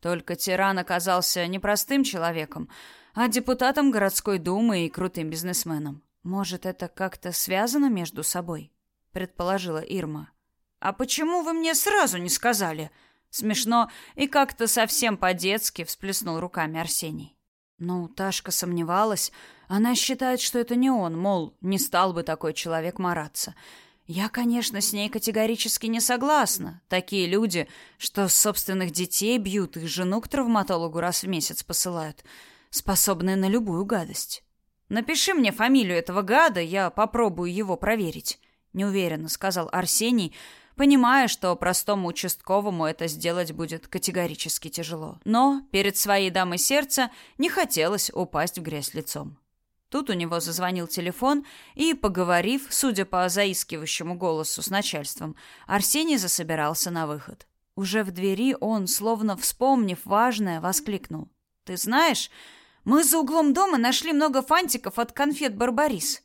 Только тиран оказался не простым человеком, а депутатом городской думы и крутым бизнесменом. Может, это как-то связано между собой? предположила Ирма. А почему вы мне сразу не сказали? Смешно и как-то совсем по-детски всплеснул руками Арсений. Ну, Ташка сомневалась. Она считает, что это не он, мол, не стал бы такой человек мараться. Я, конечно, с ней категорически не согласна. Такие люди, что собственных детей бьют и жену к травматологу раз в месяц посылают, способные на любую гадость. Напиши мне фамилию этого гада, я попробую его проверить, неуверенно сказал Арсений, понимая, что простому участковому это сделать будет категорически тяжело. Но перед своей дамой сердца не хотелось упасть в грязь лицом. Тут у него зазвонил телефон, и, поговорив, судя по заискивающему голосу с начальством, Арсений засобирался на выход. Уже в двери он, словно вспомнив важное, воскликнул. «Ты знаешь, мы за углом дома нашли много фантиков от конфет «Барбарис».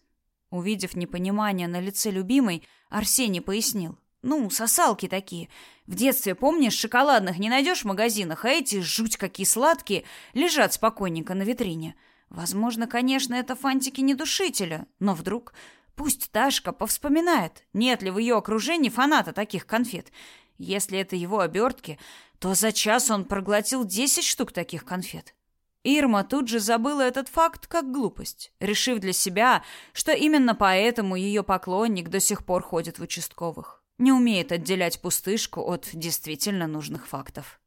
Увидев непонимание на лице любимой, Арсений пояснил. Ну, сосалки такие. В детстве, помнишь, шоколадных не найдешь в магазинах, а эти, жуть какие сладкие, лежат спокойненько на витрине. Возможно, конечно, это фантики не душителя, но вдруг... Пусть Ташка повспоминает, нет ли в ее окружении фаната таких конфет. Если это его обертки, то за час он проглотил десять штук таких конфет. Ирма тут же забыла этот факт как глупость, решив для себя, что именно поэтому ее поклонник до сих пор ходит в участковых не умеет отделять пустышку от действительно нужных фактов.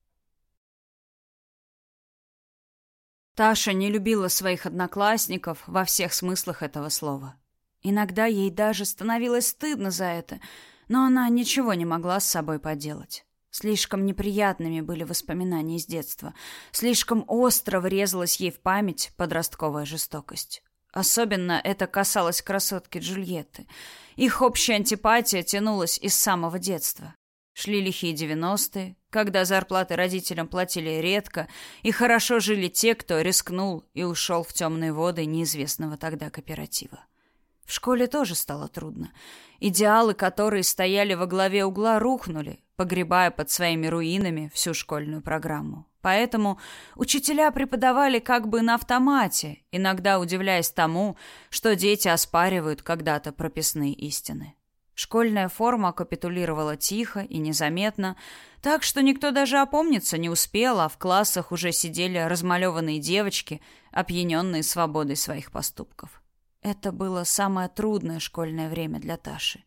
Таша не любила своих одноклассников во всех смыслах этого слова. Иногда ей даже становилось стыдно за это, но она ничего не могла с собой поделать. Слишком неприятными были воспоминания из детства, слишком остро врезалась ей в память подростковая жестокость. Особенно это касалось красотки Джульетты. Их общая антипатия тянулась из самого детства. Шли лихие девяностые, когда зарплаты родителям платили редко, и хорошо жили те, кто рискнул и ушел в темные воды неизвестного тогда кооператива. В школе тоже стало трудно. Идеалы, которые стояли во главе угла, рухнули, погребая под своими руинами всю школьную программу. Поэтому учителя преподавали как бы на автомате, иногда удивляясь тому, что дети оспаривают когда-то прописные истины. Школьная форма капитулировала тихо и незаметно, так что никто даже опомниться не успел, а в классах уже сидели размалеванные девочки, опьяненные свободой своих поступков. Это было самое трудное школьное время для Таши.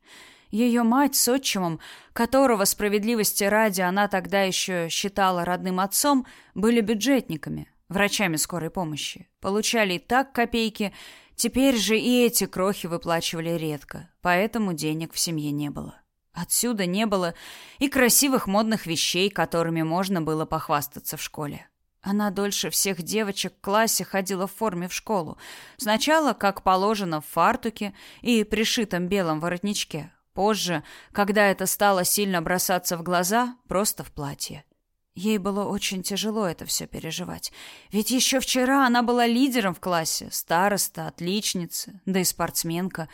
Ее мать с отчимом, которого справедливости ради она тогда еще считала родным отцом, были бюджетниками, врачами скорой помощи. Получали и так копейки, теперь же и эти крохи выплачивали редко, поэтому денег в семье не было. Отсюда не было и красивых модных вещей, которыми можно было похвастаться в школе. Она дольше всех девочек в классе ходила в форме в школу. Сначала, как положено, в фартуке и пришитом белом воротничке, Позже, когда это стало сильно бросаться в глаза, просто в платье. Ей было очень тяжело это все переживать. Ведь еще вчера она была лидером в классе, староста, отличница, да и спортсменка.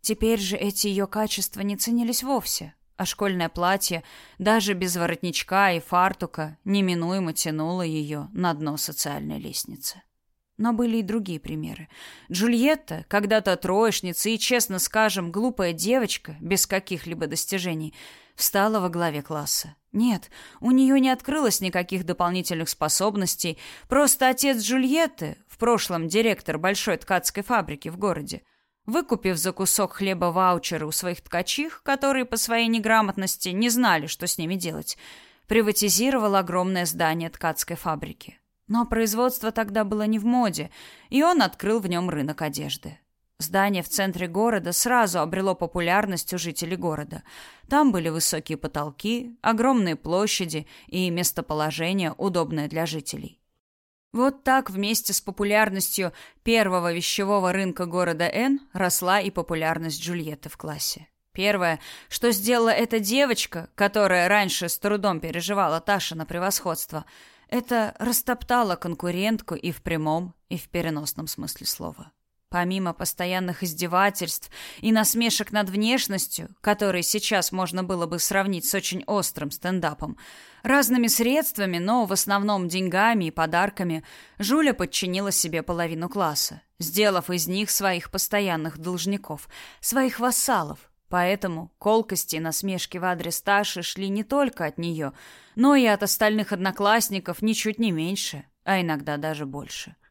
Теперь же эти ее качества не ценились вовсе, а школьное платье, даже без воротничка и фартука, неминуемо тянуло ее на дно социальной лестницы. Но были и другие примеры. Джульетта, когда-то троечница и, честно скажем, глупая девочка, без каких-либо достижений, встала во главе класса. Нет, у нее не открылось никаких дополнительных способностей, просто отец Джульетты, в прошлом директор большой ткацкой фабрики в городе, выкупив за кусок хлеба ваучеры у своих ткачих, которые по своей неграмотности не знали, что с ними делать, приватизировал огромное здание ткацкой фабрики. Но производство тогда было не в моде, и он открыл в нем рынок одежды. Здание в центре города сразу обрело популярность у жителей города. Там были высокие потолки, огромные площади и местоположение, удобное для жителей. Вот так вместе с популярностью первого вещевого рынка города Н росла и популярность Джульетты в классе. Первое, что сделала эта девочка, которая раньше с трудом переживала Таша на превосходство – это растоптало конкурентку и в прямом, и в переносном смысле слова. Помимо постоянных издевательств и насмешек над внешностью, которые сейчас можно было бы сравнить с очень острым стендапом, разными средствами, но в основном деньгами и подарками, Жуля подчинила себе половину класса, сделав из них своих постоянных должников, своих вассалов. Поэтому колкости и насмешки в адрес Таши шли не только от нее, но и от остальных одноклассников ничуть не меньше, а иногда даже больше.